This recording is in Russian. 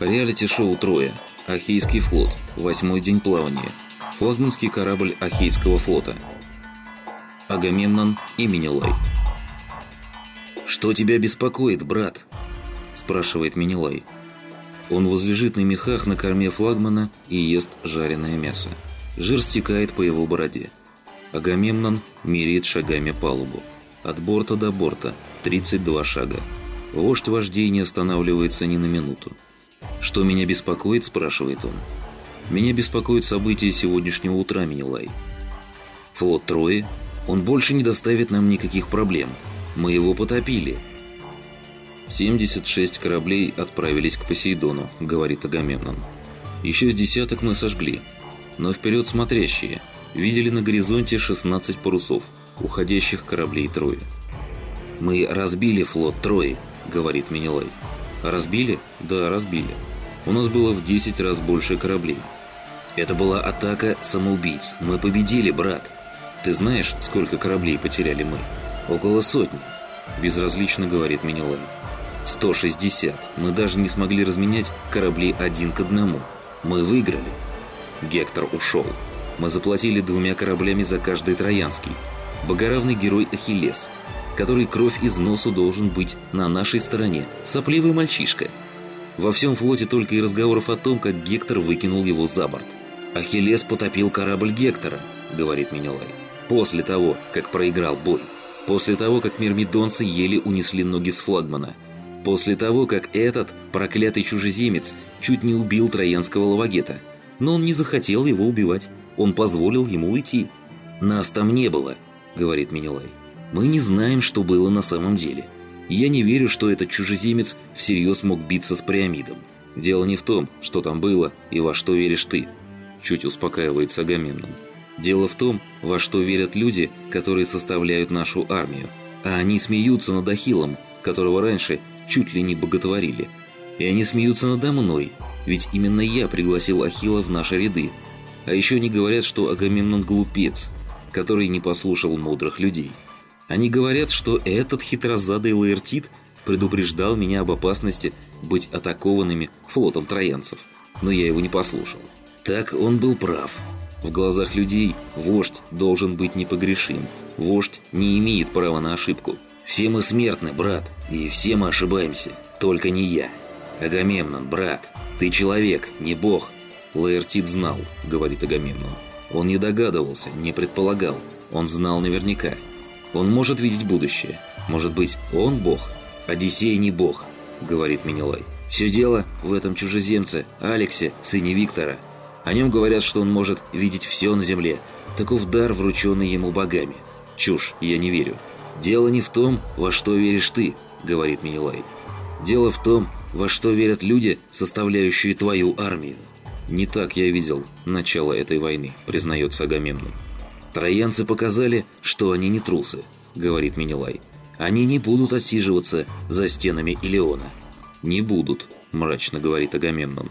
Реалити-шоу «Троя». Ахейский флот. Восьмой день плавания. Флагманский корабль Ахейского флота. Агамемнон и Минилай. «Что тебя беспокоит, брат?» – спрашивает Минилай. Он возлежит на мехах на корме флагмана и ест жареное мясо. Жир стекает по его бороде. Агамемнон меряет шагами палубу. От борта до борта 32 шага. Вождь вождей не останавливается ни на минуту. «Что меня беспокоит?» – спрашивает он. «Меня беспокоит события сегодняшнего утра, Минилай. Флот Трои, он больше не доставит нам никаких проблем. Мы его потопили». 76 кораблей отправились к Посейдону, говорит Агамемнон. Еще с десяток мы сожгли. Но вперед смотрящие видели на горизонте 16 парусов, уходящих кораблей Трои. «Мы разбили флот Трои», — говорит Менелай. «Разбили? Да, разбили. У нас было в 10 раз больше кораблей. Это была атака самоубийц. Мы победили, брат. Ты знаешь, сколько кораблей потеряли мы? Около сотни», — безразлично говорит Менелай. 160. Мы даже не смогли разменять корабли один к одному. Мы выиграли. Гектор ушел. Мы заплатили двумя кораблями за каждый троянский. Богоравный герой Ахиллес, который кровь из носу должен быть на нашей стороне. Сопливый мальчишка. Во всем флоте только и разговоров о том, как Гектор выкинул его за борт. «Ахиллес потопил корабль Гектора», — говорит Менелай. «После того, как проиграл бой. После того, как мирмидонцы еле унесли ноги с флагмана. После того, как этот проклятый чужеземец чуть не убил троянского лавагета. Но он не захотел его убивать. Он позволил ему уйти. «Нас там не было», — говорит Менелай. «Мы не знаем, что было на самом деле. Я не верю, что этот чужеземец всерьез мог биться с Приамидом. Дело не в том, что там было и во что веришь ты», — чуть успокаивается Агамемнон. «Дело в том, во что верят люди, которые составляют нашу армию. А они смеются над Ахиллом, которого раньше чуть ли не боготворили. И они смеются надо мной, ведь именно я пригласил Ахилла в наши ряды. А еще они говорят, что Агамемнон глупец, который не послушал мудрых людей. Они говорят, что этот хитрозадый Лаэртит предупреждал меня об опасности быть атакованными флотом троянцев. Но я его не послушал. Так он был прав. В глазах людей вождь должен быть непогрешим. Вождь не имеет права на ошибку. Все мы смертны, брат, и все мы ошибаемся. Только не я. Агамемнон, брат, ты человек, не бог. Лаэртит знал, говорит Агамемнон. Он не догадывался, не предполагал. Он знал наверняка. Он может видеть будущее. Может быть, он бог? Одиссей не бог, говорит Менелай. Все дело в этом чужеземце, Алексе, сыне Виктора. О нем говорят, что он может видеть все на земле. Таков дар, врученный ему богами. Чушь, я не верю. «Дело не в том, во что веришь ты», — говорит Минилай. «Дело в том, во что верят люди, составляющие твою армию». «Не так я видел начало этой войны», — признается Агамемнон. «Троянцы показали, что они не трусы», — говорит Минилай. «Они не будут отсиживаться за стенами Илеона». «Не будут», — мрачно говорит Агамемнон.